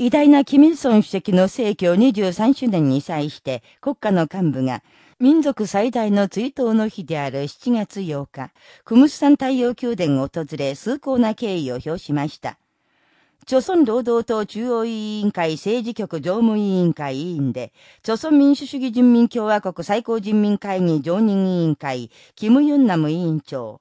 偉大なキミルソン主席の逝去23周年に際して国家の幹部が民族最大の追悼の日である7月8日、クムスサン太陽宮殿を訪れ崇高な敬意を表しました。朝鮮労働党中央委員会政治局常務委員会委員で、朝鮮民主主義人民共和国最高人民会議常任委員会、キム・ユンナム委員長、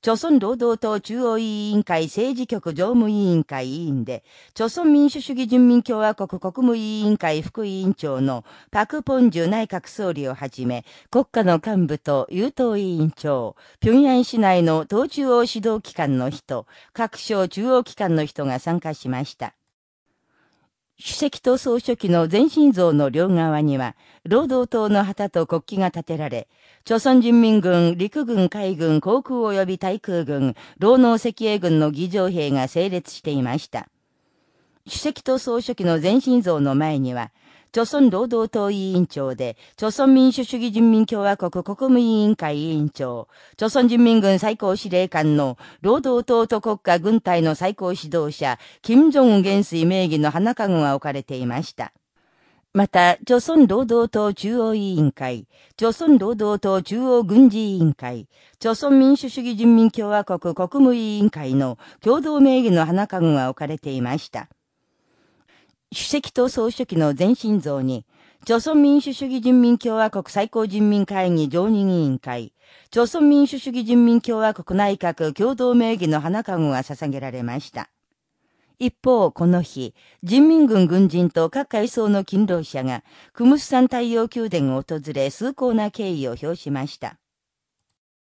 朝鮮労働党中央委員会政治局常務委員会委員で、朝鮮民主主義人民共和国国務委員会副委員長のパク・ポンジュ内閣総理をはじめ、国家の幹部と優等委員長、平壌市内の党中央指導機関の人、各省中央機関の人が参加しました。主席と総書記の全身像の両側には、労働党の旗と国旗が立てられ、朝鮮人民軍、陸軍、海軍、航空及び対空軍、労農赤衛軍の議場兵が整列していました。主席と総書記の全身像の前には、朝鮮労働党委員長で、朝鮮民主主義人民共和国国務委員会委員長、朝鮮人民軍最高司令官の労働党と国家軍隊の最高指導者、金正恩元帥名義の花籠が置かれていました。また、朝鮮労働党中央委員会、朝鮮労働党中央軍事委員会、朝鮮民主主義人民共和国国務委員会の共同名義の花籠が置かれていました。主席と総書記の全身像に、朝鮮民主主義人民共和国最高人民会議常任委員会、朝鮮民主主義人民共和国内閣共同名義の花籠が捧げられました。一方、この日、人民軍軍人と各階層の勤労者が、クムスサン太陽宮殿を訪れ、崇高な敬意を表しました。